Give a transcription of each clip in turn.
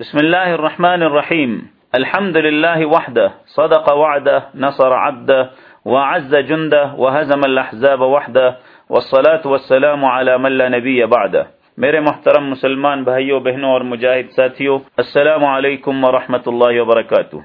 بسم الله الرحمن الرحيم الحمد لله وحده صدق وعده نصر عبده وعز جنده وهزم الأحزاب وحده والصلاة والسلام على من لا نبي بعده میرے محترم مسلمان بھائیوں، بہنوں اور مجاہد ساتھیوں، السلام علیکم ورحمۃ اللہ وبرکاتہ.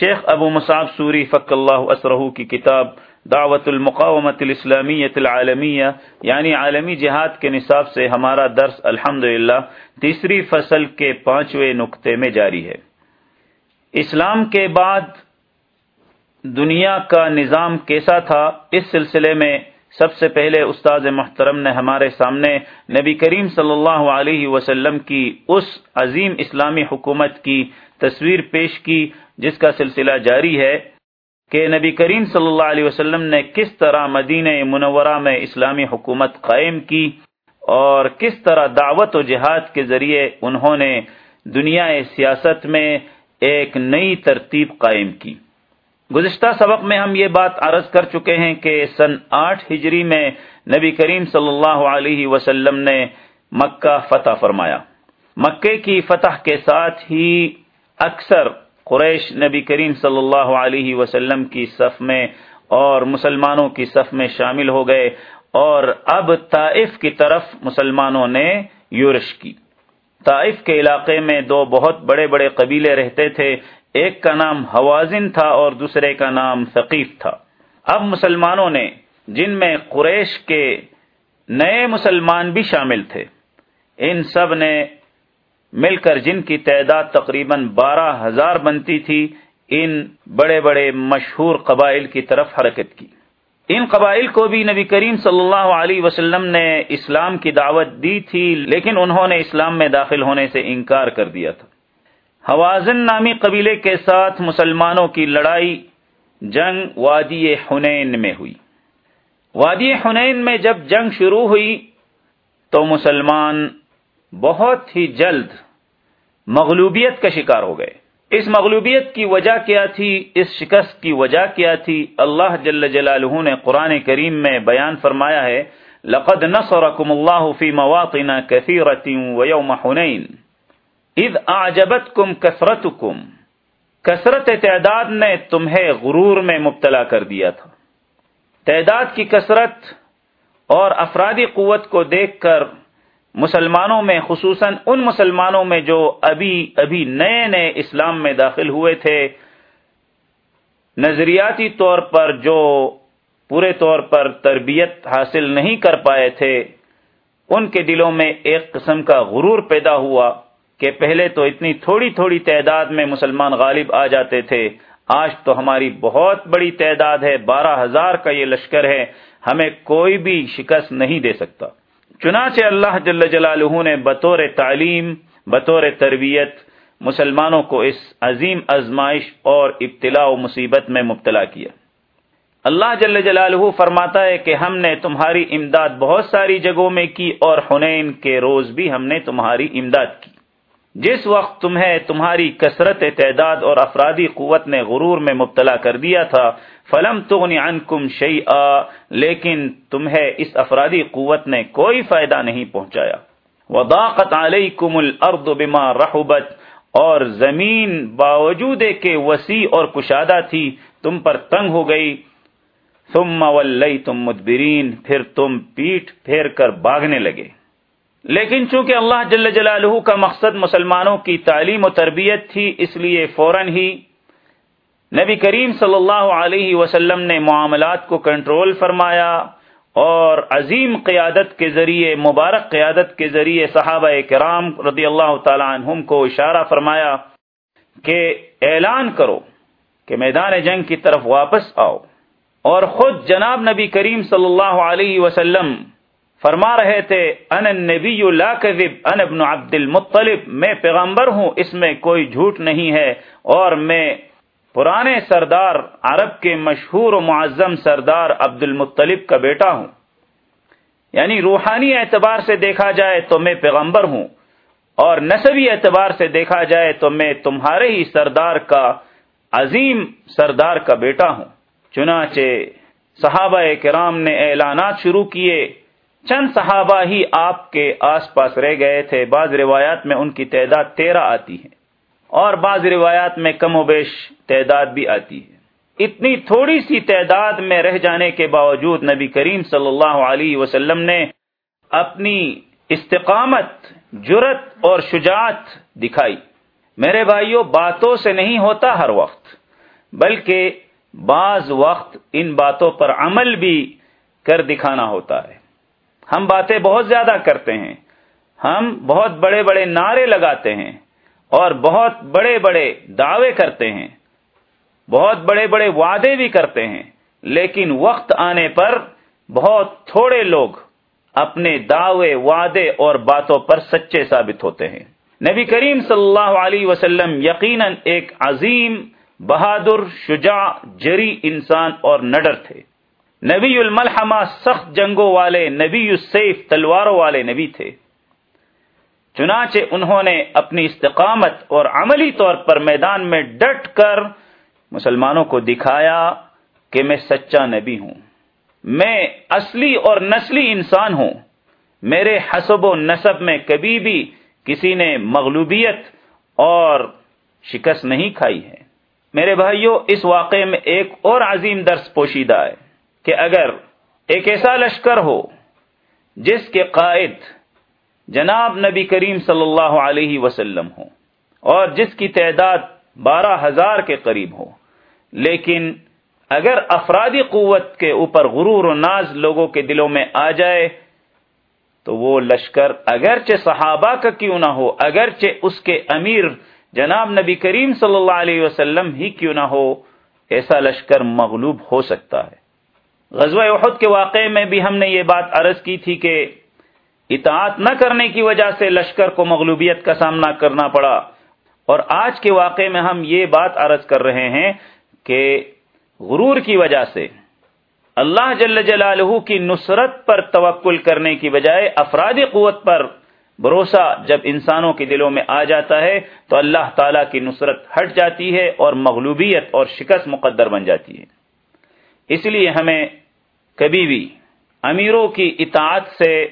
شیخ ابو مصعب سوری فق اللہ اسرہ کی کتاب دعوت المقامت الاسلامیت العالمیہ یعنی عالمی جہاد کے نصاب سے ہمارا درس الحمد تیسری فصل کے پانچویں نقطے میں جاری ہے۔ اسلام کے بعد دنیا کا نظام کیسا تھا؟ اس سلسلے میں سب سے پہلے استاد محترم نے ہمارے سامنے نبی کریم صلی اللہ علیہ وسلم کی اس عظیم اسلامی حکومت کی تصویر پیش کی، جس کا سلسلہ جاری ہے۔ کہ نبی کریم صلی اللہ علیہ وسلم نے کس طرح مدینہ منورہ میں اسلامی حکومت قائم کی اور کس طرح دعوت و جہاد کے ذریعے انہوں نے دنیا سیاست میں ایک نئی ترتیب قائم کی۔ گزشتہ سبق میں ہم یہ بات عرض کر چکے ہیں کہ سن آٹھ ہجری میں نبی کریم صلی اللہ علیہ وسلم نے مکہ فتح فرمایا۔ مکے کی فتح کے ساتھ ہی اکثر قریش نبی کریم صلی اللہ علیہ وسلم کی صف میں اور مسلمانوں کی صف میں شامل ہو گئے اور اب طائف کی طرف مسلمانوں نے یورش کی۔ طائف کے علاقے میں دو بہت بڑے بڑے قبیلے رہتے تھے، ایک کا نام حوازن تھا اور دوسرے کا نام ثقیف تھا۔ اب مسلمانوں نے، جن میں قریش کے نئے مسلمان بھی شامل تھے، ان سب نے مل کر جن کی تعداد تقریباً بارہ ہزار بنتی تھی، ان بڑے بڑے مشہور قبائل کی طرف حرکت کی۔ ان قبائل کو بھی نبی کریم صلی اللہ علیہ وسلم نے اسلام کی دعوت دی تھی، لیکن انہوں نے اسلام میں داخل ہونے سے انکار کر دیا تھا۔ حوازن نامی قبیلے کے ساتھ مسلمانوں کی لڑائی جنگ وادی حنین میں ہوئی۔ وادی حنین میں جب جنگ شروع ہوئی تو مسلمان بہت ہی جلد مغلوبیت کا شکار ہو گئے۔ اس مغلوبیت کی وجہ کیا تھی؟ اس شکست کی وجہ کیا تھی؟ اللہ جل جلالہ نے قرآن کریم میں بیان فرمایا ہے، لقد نصرکم اللہ فی مواطن کثیرت ویوم حنین۔ اذ اعجبتکم کثرتکم۔ کثرت تعداد نے تمہیں غرور میں مبتلا کر دیا تھا۔ تعداد کی کثرت اور افرادی قوت کو دیکھ کر مسلمانوں میں، خصوصاً ان مسلمانوں میں جو ابھی ابھی نئے نئے اسلام میں داخل ہوئے تھے، نظریاتی طور پر جو پورے طور پر تربیت حاصل نہیں کر پائے تھے، ان کے دلوں میں ایک قسم کا غرور پیدا ہوا کہ پہلے تو اتنی تھوڑی تھوڑی تعداد میں مسلمان غالب آ جاتے تھے، آج تو ہماری بہت بڑی تعداد ہے، بارہ ہزار کا یہ لشکر ہے، ہمیں کوئی بھی شکست نہیں دے سکتا۔ چنانچہ اللہ جل جلالہ نے بطور تعلیم، بطور تربیت مسلمانوں کو اس عظیم ازمائش اور ابتلاء و مصیبت میں مبتلا کیا۔ اللہ جل جلالہ فرماتا ہے کہ ہم نے تمہاری امداد بہت ساری جگہوں میں کی اور حنین کے روز بھی ہم نے تمہاری امداد کی۔ جس وقت تمہیں تمہاری کثرت تعداد اور افرادی قوت نے غرور میں مبتلا کر دیا تھا، فلم تغنی عنکم شیئا، لیکن تمہیں اس افرادی قوت نے کوئی فائدہ نہیں پہنچایا۔ وضاقت علیکم الارض بما رحبت، اور زمین باوجود کے وسیع اور کشادہ تھی، تم پر تنگ ہو گئی۔ ثم ولیتم مدبرین، پھر تم پیٹ پھیر کر باغنے لگے۔ لیکن چونکہ اللہ جل جلالہ کا مقصد مسلمانوں کی تعلیم و تربیت تھی، اس لیے فوراً ہی نبی کریم صلی اللہ علیہ وسلم نے معاملات کو کنٹرول فرمایا اور عظیم قیادت کے ذریعے، مبارک قیادت کے ذریعے صحابہ کرام رضی اللہ تعالی عنہم کو اشارہ فرمایا کہ اعلان کرو کہ میدان جنگ کی طرف واپس آؤ اور خود جناب نبی کریم صلی اللہ علیہ وسلم فرما رہے تھے ان نبی لا کذب ان ابن عبد المطلب، میں پیغمبر ہوں، اس میں کوئی جھوٹ نہیں ہے، اور میں پرانے سردار عرب کے مشہور و معظم سردار عبد المطلب کا بیٹا ہوں۔ یعنی روحانی اعتبار سے دیکھا جائے تو میں پیغمبر ہوں، اور نصبی اعتبار سے دیکھا جائے تو میں تمہارے ہی سردار کا، عظیم سردار کا بیٹا ہوں۔ چنانچہ صحابہ کرام نے اعلانات شروع کیے۔ چند صحابہ ہی آپ کے آس پاس رہ گئے تھے۔ بعض روایات میں ان کی تعداد تیرہ آتی ہے اور بعض روایات میں کم و بیش تعداد بھی آتی ہے۔ اتنی تھوڑی سی تعداد میں رہ جانے کے باوجود نبی کریم صلی اللہ علیہ وسلم نے اپنی استقامت جرت اور شجاعت دکھائی۔ میرے بھائیوں باتوں سے نہیں ہوتا ہر وقت، بلکہ بعض وقت ان باتوں پر عمل بھی کر دکھانا ہوتا ہے۔ ہم باتیں بہت زیادہ کرتے ہیں۔ ہم بہت بڑے بڑے نعرے لگاتے ہیں اور بہت بڑے بڑے دعوے کرتے ہیں۔ بہت بڑے بڑے وعدے بھی کرتے ہیں۔ لیکن وقت آنے پر بہت تھوڑے لوگ اپنے دعوے، وعدے اور باتوں پر سچے ثابت ہوتے ہیں۔ نبی کریم صلی اللہ علیہ وسلم یقیناً ایک عظیم، بہادر، شجاع، جری انسان اور نڈر تھے۔ نبی الملحمہ سخت جنگوں والے، نبی السیف تلواروں والے نبی تھے۔ چنانچہ انہوں نے اپنی استقامت اور عملی طور پر میدان میں ڈٹ کر مسلمانوں کو دکھایا کہ میں سچا نبی ہوں۔ میں اصلی اور نسلی انسان ہوں۔ میرے حسب و نصب میں کبھی بھی کسی نے مغلوبیت اور شکست نہیں کھائی ہے۔ میرے بھائیوں اس واقعے میں ایک اور عظیم درس پوشیدہ ہے۔ کہ اگر ایک ایسا لشکر ہو جس کے قائد جناب نبی کریم صلی اللہ علیہ وسلم ہو اور جس کی تعداد بارہ ہزار کے قریب ہو، لیکن اگر افرادی قوت کے اوپر غرور و ناز لوگوں کے دلوں میں آ جائے، تو وہ لشکر اگرچہ صحابہ کا کیوں نہ ہو، اگرچہ اس کے امیر جناب نبی کریم صلی اللہ علیہ وسلم ہی کیوں نہ ہو، ایسا لشکر مغلوب ہو سکتا ہے۔ غزوہ احد کے واقعے میں بھی ہم نے یہ بات عرض کی تھی کہ اطاعت نہ کرنے کی وجہ سے لشکر کو مغلوبیت کا سامنا کرنا پڑا۔ اور آج کے واقعے میں ہم یہ بات عرض کر رہے ہیں کہ غرور کی وجہ سے، اللہ جل جلالہ کی نصرت پر توکل کرنے کی بجائے افرادی قوت پر بھروسہ جب انسانوں کے دلوں میں آ جاتا ہے تو اللہ تعالی کی نصرت ہٹ جاتی ہے اور مغلوبیت اور شکست مقدر بن جاتی ہے۔ اس لیے ہمیں کبھی بھی امیروں کی اطاعت سے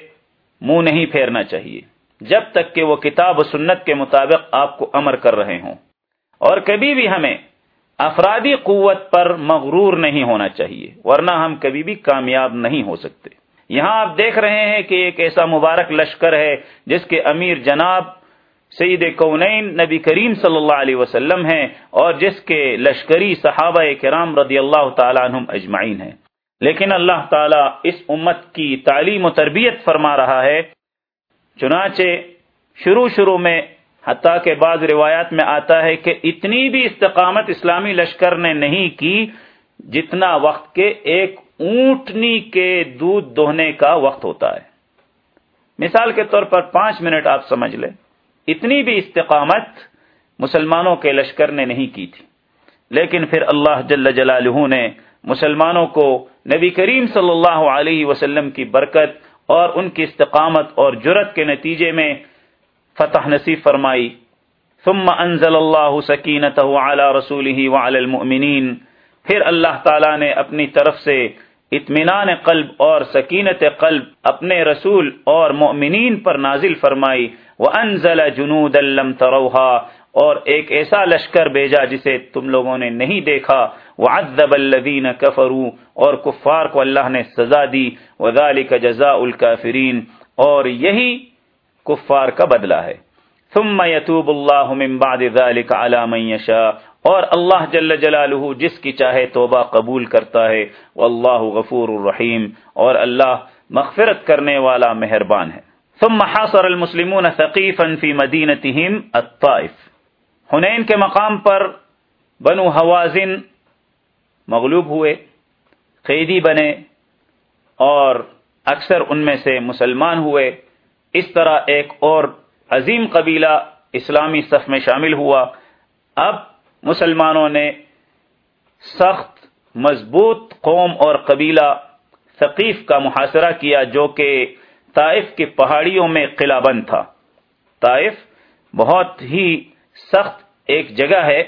منہ نہیں پھیرنا چاہیے۔ جب تک کہ وہ کتاب و سنت کے مطابق آپ کو امر کر رہے ہوں۔ اور کبھی بھی ہمیں افرادی قوت پر مغرور نہیں ہونا چاہیے، ورنہ ہم کبھی بھی کامیاب نہیں ہو سکتے۔ یہاں آپ دیکھ رہے ہیں کہ ایک ایسا مبارک لشکر ہے جس کے امیر جناب سعید کونین نبی کریم صلی اللہ علیہ وسلم ہیں اور جس کے لشکری صحابہ کرام رضی اللہ تعالیٰ عنہم اجمعین ہیں۔ لیکن اللہ تعالیٰ اس امت کی تعلیم و تربیت فرما رہا ہے۔ چنانچہ شروع شروع میں حتیٰ کے بعض روایات میں آتا ہے کہ اتنی بھی استقامت اسلامی لشکر نے نہیں کی جتنا وقت کے ایک اونٹنی کے دودھ دوہنے کا وقت ہوتا ہے۔ مثال کے طور پر پانچ منٹ آپ سمجھ لیں۔ اتنی بھی استقامت مسلمانوں کے لشکر نے نہیں کی تھی۔ لیکن پھر اللہ جل جلالہ نے مسلمانوں کو نبی کریم صلی اللہ علیہ وسلم کی برکت اور ان کی استقامت اور جرت کے نتیجے میں فتح نصیب فرمائی۔ ثم انزل اللہ سکینت على رسوله وعلى المؤمنین۔ پھر اللہ تعالی نے اپنی طرف سے اطمینان قلب اور سکینت قلب اپنے رسول اور مؤمنین پر نازل فرمائی۔ وَأَنزَلَ جُنُودًا لَمْ تَرَوْهَا اور ایک ایسا لشکر بھیجا جسے تم لوگوں نے نہیں دیکھا۔ وَعَذَّبَ الَّذِينَ كَفَرُوا اور کفار کو اللہ نے سزا دی۔ وَذَلِكَ جَزَاءُ الْكَافِرِينَ اور یہی کفار کا بدلہ ہے۔ ثم يتوب اللہ من بعد ذلك على من يشاء اور اللہ جل جلالہ جس کی چاہے توبہ قبول کرتا ہے۔ واللہ غفور الرحیم اور اللہ مغفرت کرنے والا مہربان ہے۔ ثم حاصر المسلمون ثقيفا في مدينتهم الطائف. حنین کے مقام پر بنو حوازن مغلوب ہوئے، قیدی بنے اور اکثر ان میں سے مسلمان ہوئے۔ اس طرح ایک اور عظیم قبیلہ اسلامی صف میں شامل ہوا۔ اب مسلمانوں نے سخت، مضبوط قوم اور قبیلہ ثقیف کا محاصرہ کیا، جو کہ طائف کی پہاڑیوں میں قلعہ بند تھا۔ طائف بہت ہی سخت ایک جگہ ہے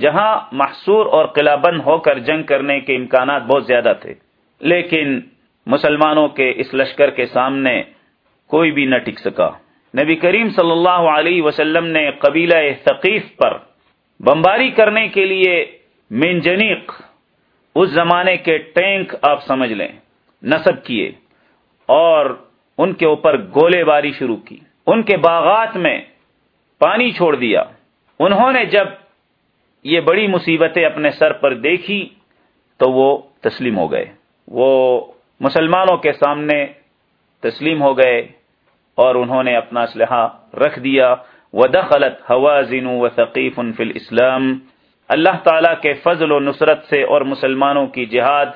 جہاں محصور اور قلعہ بند ہو کر جنگ کرنے کے امکانات بہت زیادہ تھے۔ لیکن مسلمانوں کے اس لشکر کے سامنے کوئی بھی نہ ٹک سکا۔ نبی کریم صلی اللہ علیہ وسلم نے قبیلہ ثقیف پر بمباری کرنے کے لیے منجنیق اس زمانے کے ٹینک آپ سمجھ لیں، نصب کیے اور ان کے اوپر گولے باری شروع کی، ان کے باغات میں پانی چھوڑ دیا۔ انہوں نے جب یہ بڑی مصیبتیں اپنے سر پر دیکھی تو وہ تسلیم ہو گئے۔ وہ مسلمانوں کے سامنے تسلیم ہو گئے اور انہوں نے اپنا اسلحہ رکھ دیا۔ وہ دخلت ہوا و ثقیف فل اسلام اللہ تعالی کے فضل و نصرت سے اور مسلمانوں کی جہاد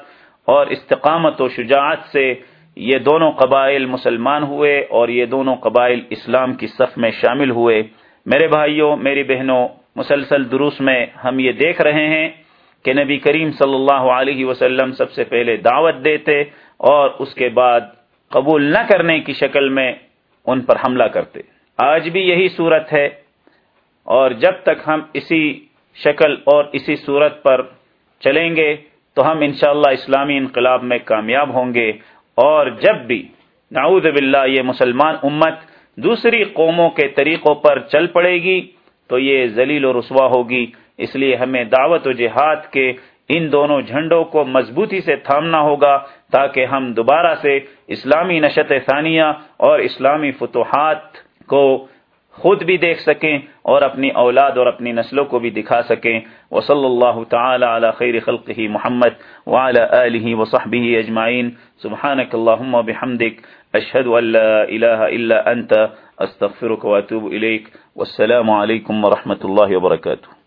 اور استقامت و شجاعت سے یہ دونوں قبائل مسلمان ہوئے اور یہ دونوں قبائل اسلام کی صف میں شامل ہوئے۔ میرے بھائیوں، میری بہنوں، مسلسل دروس میں ہم یہ دیکھ رہے ہیں کہ نبی کریم صلی اللہ علیہ وسلم سب سے پہلے دعوت دیتے اور اس کے بعد قبول نہ کرنے کی شکل میں ان پر حملہ کرتے۔ آج بھی یہی صورت ہے اور جب تک ہم اسی شکل اور اسی صورت پر چلیں گے تو ہم انشاءاللہ اسلامی انقلاب میں کامیاب ہوں گے۔ اور جب بھی نعوذ باللہ یہ مسلمان امت دوسری قوموں کے طریقوں پر چل پڑے گی تو یہ ذلیل و رسوا ہوگی۔ اس لیے ہمیں دعوت و جہاد کے ان دونوں جھنڈوں کو مضبوطی سے تھامنا ہوگا تاکہ ہم دوبارہ سے اسلامی نشت ثانیہ اور اسلامی فتوحات کو خود بھی دیکھ سکیں اور اپنی اولاد اور اپنی نسلوں کو بھی دکھا سکیں۔ وصلی اللہ تعالی علی خیر خلقہ محمد وعلی آلہ وصحبہ اجمعین۔ سبحانک اللہم وبحمدک اشہد ان لا الہ الا انت، استغفرک واتوب الیک۔ والسلام علیکم ورحمۃ اللہ وبرکاتہ۔